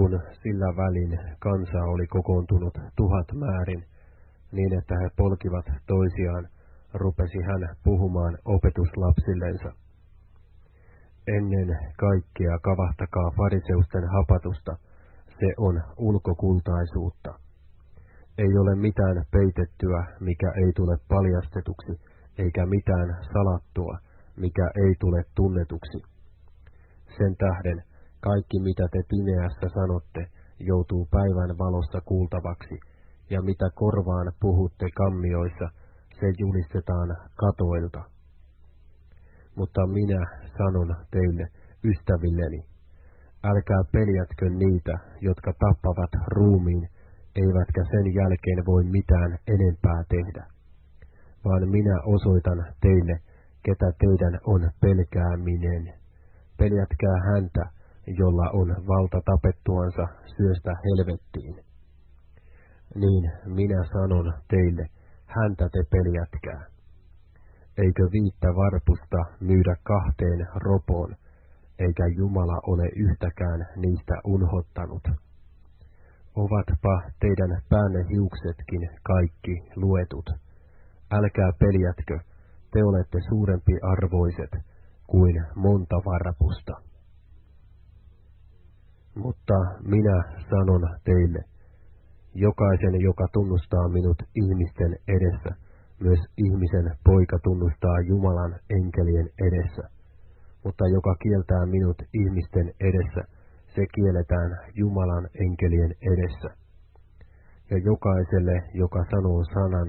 kun sillä välin kansa oli kokoontunut tuhat määrin, niin että he polkivat toisiaan, rupesi hän puhumaan opetuslapsillensa. Ennen kaikkea kavahtakaa fariseusten hapatusta, se on ulkokultaisuutta. Ei ole mitään peitettyä, mikä ei tule paljastetuksi, eikä mitään salattua, mikä ei tule tunnetuksi. Sen tähden kaikki mitä te pimeässä sanotte, joutuu päivän valossa kuultavaksi, ja mitä korvaan puhutte kammioissa, se julistetaan katoilta. Mutta minä sanon teille, ystävilleni, älkää peljätkö niitä, jotka tappavat ruumiin, eivätkä sen jälkeen voi mitään enempää tehdä. Vaan minä osoitan teille, ketä teidän on pelkääminen. Peljätkää häntä, jolla on valta tapettuansa syöstä helvettiin. Niin minä sanon teille, häntä te peljätkää. Eikö viittä varpusta myydä kahteen ropoon, eikä Jumala ole yhtäkään niistä unhottanut. Ovatpa teidän päänne hiuksetkin kaikki luetut. Älkää peljätkö, te olette suurempi arvoiset kuin monta varpusta. Mutta minä sanon teille, jokaisen, joka tunnustaa minut ihmisten edessä, myös ihmisen poika tunnustaa Jumalan enkelien edessä. Mutta joka kieltää minut ihmisten edessä, se kielletään Jumalan enkelien edessä. Ja jokaiselle, joka sanoo sanan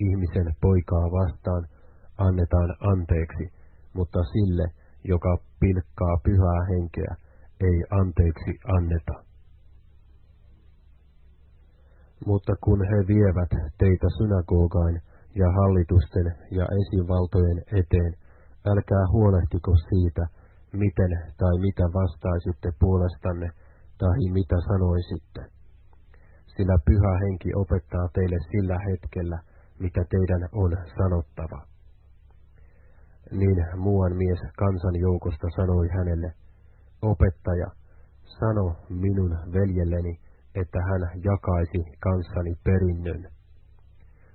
ihmisen poikaa vastaan, annetaan anteeksi, mutta sille, joka pilkkaa pyhää henkeä, ei anteeksi anneta. Mutta kun he vievät teitä synagogain ja hallitusten ja esivaltojen eteen, älkää huolehtiko siitä, miten tai mitä vastaisitte puolestanne tai mitä sanoisitte. Sillä pyhä henki opettaa teille sillä hetkellä, mitä teidän on sanottava. Niin muuan mies kansan joukosta sanoi hänelle, Opettaja, sano minun veljelleni, että hän jakaisi kanssani perinnön.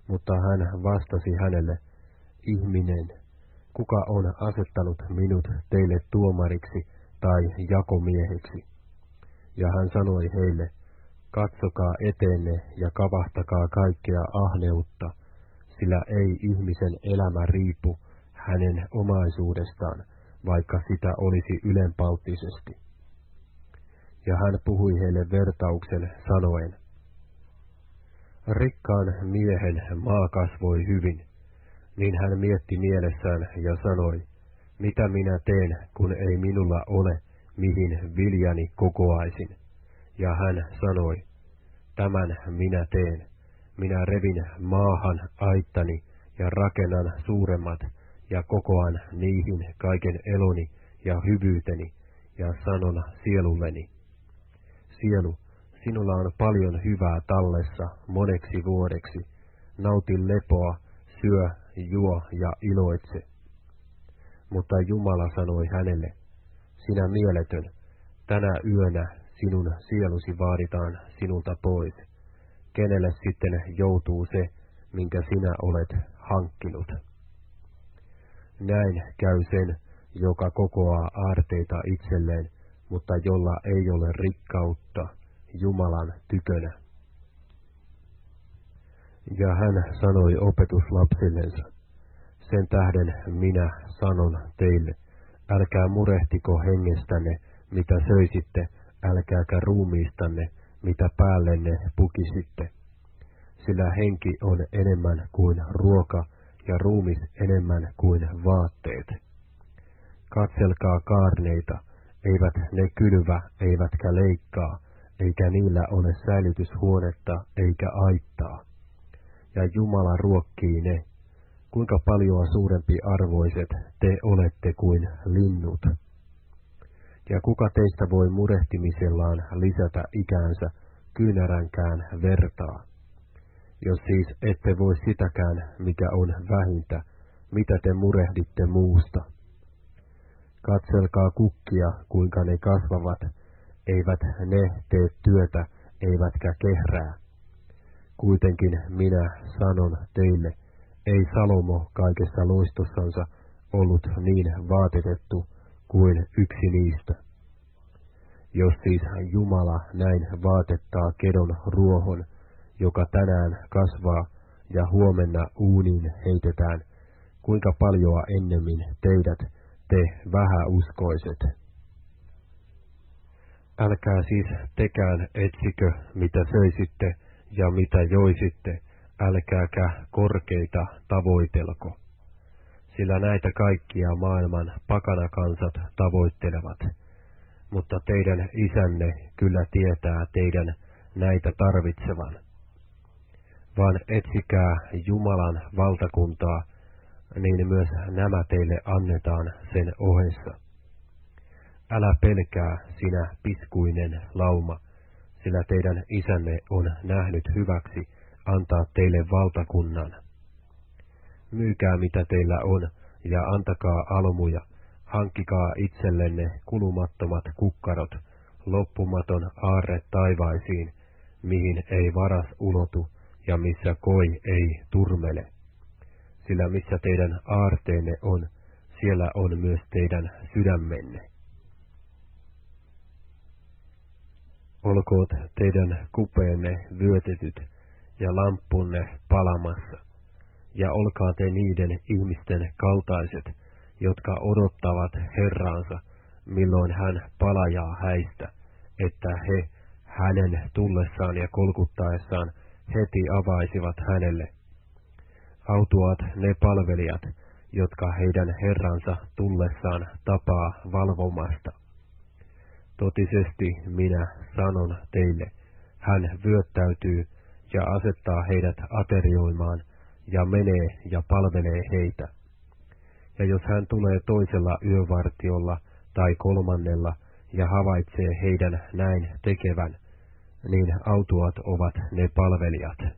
Mutta hän vastasi hänelle, ihminen, kuka on asettanut minut teille tuomariksi tai jakomieheksi? Ja hän sanoi heille, katsokaa eteenne ja kavahtakaa kaikkea ahneutta, sillä ei ihmisen elämä riipu hänen omaisuudestaan, vaikka sitä olisi ylenpalttisesti. Ja hän puhui heille vertauksen sanoen, Rikkaan miehen maa kasvoi hyvin, niin hän mietti mielessään ja sanoi, mitä minä teen, kun ei minulla ole, mihin viljani kokoaisin. Ja hän sanoi, tämän minä teen, minä revin maahan aittani ja rakennan suuremmat, ja kokoan niihin kaiken eloni ja hyvyyteni, ja sanon sielulleni. Sielu, sinulla on paljon hyvää tallessa moneksi vuodeksi, nauti lepoa, syö, juo ja iloitse. Mutta Jumala sanoi hänelle, sinä mieletön, tänä yönä sinun sielusi vaaditaan sinulta pois. Kenelle sitten joutuu se, minkä sinä olet hankkinut? Näin käy sen, joka kokoaa aarteita itselleen, mutta jolla ei ole rikkautta Jumalan tykönä. Ja hän sanoi opetuslapsillensa, sen tähden minä sanon teille, älkää murehtiko hengestänne, mitä söisitte, älkääkä ruumiistanne, mitä päällenne pukisitte. Sillä henki on enemmän kuin ruoka, ja ruumis enemmän kuin vaatteet. Katselkaa kaarneita, eivät ne kylvä, eivätkä leikkaa, eikä niillä ole säilytyshuonetta eikä aittaa. Ja Jumala ruokkii ne, kuinka paljon suurempi arvoiset te olette kuin linnut. Ja kuka teistä voi murehtimisellaan lisätä ikäänsä kyynäränkään vertaa? Jos siis ette voi sitäkään, mikä on vähintä, mitä te murehditte muusta. Katselkaa kukkia, kuinka ne kasvavat, eivät ne tee työtä, eivätkä kehrää. Kuitenkin minä sanon teille, ei Salomo kaikessa luistossansa ollut niin vaatetettu kuin yksi niistä. Jos siis Jumala näin vaatettaa kedon ruohon, joka tänään kasvaa ja huomenna uuniin heitetään, kuinka paljoa ennemmin teidät, te vähäuskoiset. Älkää siis tekään etsikö, mitä söisitte ja mitä joisitte, älkääkä korkeita tavoitelko. Sillä näitä kaikkia maailman pakanakansat tavoittelevat. Mutta teidän isänne kyllä tietää teidän näitä tarvitsevan. Vaan etsikää Jumalan valtakuntaa, niin myös nämä teille annetaan sen ohessa. Älä pelkää sinä piskuinen lauma, sillä teidän isänne on nähnyt hyväksi antaa teille valtakunnan. Myykää mitä teillä on, ja antakaa almuja, hankkikaa itsellenne kulumattomat kukkarot, loppumaton aarre taivaisiin, mihin ei varas ulotu ja missä koi ei turmele. Sillä missä teidän aarteenne on, siellä on myös teidän sydämenne. olkoot teidän kupeenne vyötetyt ja lampunne palamassa, ja olkaa te niiden ihmisten kaltaiset, jotka odottavat Herraansa, milloin hän palajaa häistä, että he hänen tullessaan ja kolkuttaessaan heti avaisivat hänelle. Autuat ne palvelijat, jotka heidän Herransa tullessaan tapaa valvomasta. Totisesti minä sanon teille, hän vyöttäytyy ja asettaa heidät aterioimaan ja menee ja palvelee heitä. Ja jos hän tulee toisella yövartiolla tai kolmannella ja havaitsee heidän näin tekevän, niin autuat ovat ne palvelijat.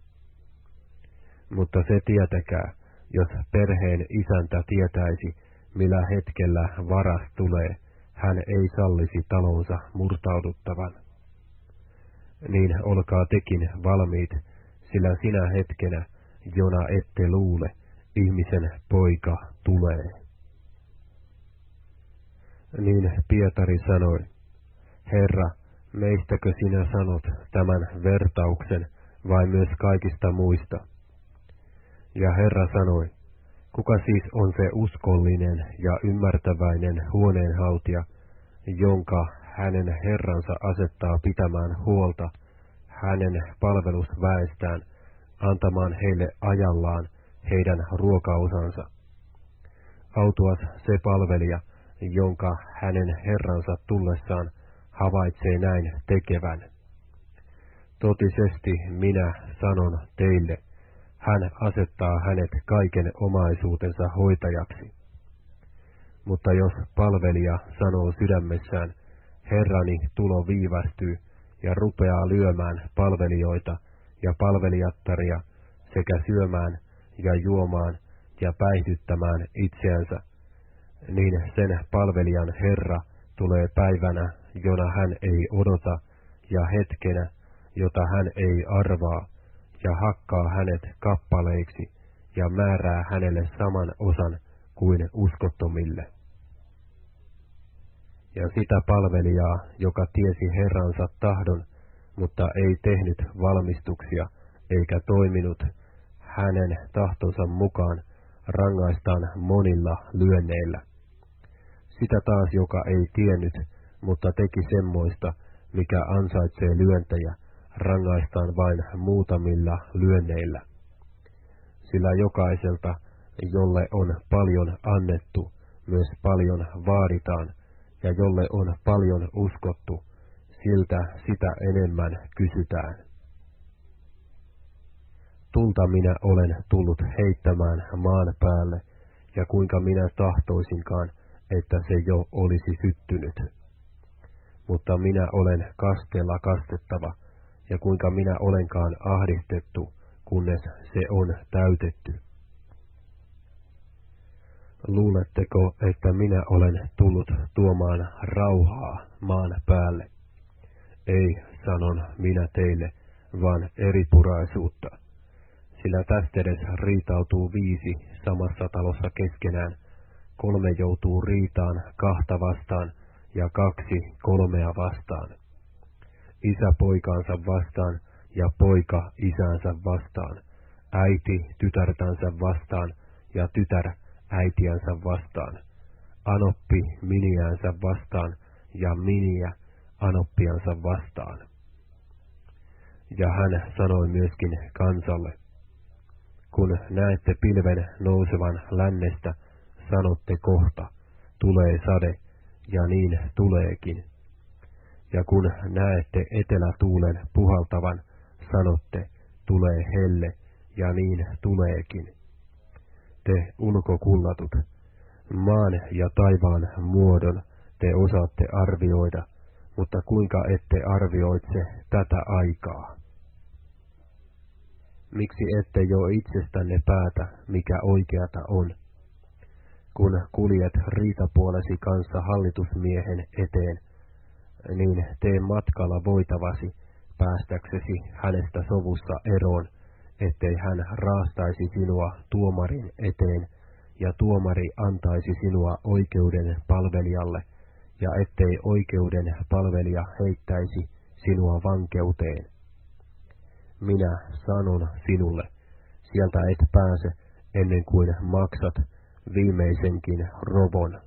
Mutta se tietäkää, jos perheen isäntä tietäisi, millä hetkellä varas tulee, hän ei sallisi talonsa murtauduttavan. Niin olkaa tekin valmiit, sillä sinä hetkenä, jona ette luule, ihmisen poika tulee. Niin Pietari sanoi, Herra, meistäkö sinä sanot tämän vertauksen vai myös kaikista muista? Ja Herra sanoi, Kuka siis on se uskollinen ja ymmärtäväinen huoneenhaltija, jonka hänen herransa asettaa pitämään huolta hänen palvelusväestään, antamaan heille ajallaan heidän ruokaosansa? Autuas se palvelija, jonka hänen herransa tullessaan havaitsee näin tekevän. Totisesti minä sanon teille, hän asettaa hänet kaiken omaisuutensa hoitajaksi. Mutta jos palvelija sanoo sydämessään, Herrani tulo viivästyy, ja rupeaa lyömään palvelijoita ja palvelijattaria sekä syömään ja juomaan ja päihdyttämään itseänsä, niin sen palvelijan Herra tulee päivänä, jona hän ei odota, ja hetkenä, jota hän ei arvaa, ja hakkaa hänet kappaleiksi ja määrää hänelle saman osan kuin uskottomille. Ja sitä palvelijaa, joka tiesi Herransa tahdon, mutta ei tehnyt valmistuksia eikä toiminut hänen tahtonsa mukaan, rangaistaan monilla lyönneillä. Sitä taas, joka ei tiennyt, mutta teki semmoista, mikä ansaitsee lyöntejä, rangaistaan vain muutamilla lyönneillä. Sillä jokaiselta, jolle on paljon annettu, myös paljon vaaditaan, ja jolle on paljon uskottu, siltä sitä enemmän kysytään. Tulta minä olen tullut heittämään maan päälle, ja kuinka minä tahtoisinkaan, että se jo olisi syttynyt. Mutta minä olen kasteella kastettava, ja kuinka minä olenkaan ahdistettu, kunnes se on täytetty. Luuletteko, että minä olen tullut tuomaan rauhaa maan päälle? Ei, sanon minä teille, vaan eripuraisuutta. Sillä tästä edes riitautuu viisi samassa talossa keskenään, kolme joutuu riitaan kahta vastaan ja kaksi kolmea vastaan. Isä poikaansa vastaan ja poika isänsä vastaan, äiti tytärtänsä vastaan ja tytär äitiänsä vastaan, anoppi miniänsä vastaan ja miniä anoppiansa vastaan. Ja hän sanoi myöskin kansalle, kun näette pilven nousevan lännestä, sanotte kohta, tulee sade, ja niin tuleekin. Ja kun näette etelätuulen puhaltavan, sanotte, tulee helle, ja niin tuleekin. Te ulkokullatut, maan ja taivaan muodon te osaatte arvioida, mutta kuinka ette arvioitse tätä aikaa? Miksi ette jo itsestänne päätä, mikä oikeata on? Kun kuljet riitapuolesi kanssa hallitusmiehen eteen, niin tee matkalla voitavasi päästäksesi hänestä sovussa eroon, ettei hän raastaisi sinua tuomarin eteen, ja tuomari antaisi sinua oikeuden palvelijalle, ja ettei oikeuden palvelija heittäisi sinua vankeuteen. Minä sanon sinulle, sieltä et pääse ennen kuin maksat viimeisenkin robon.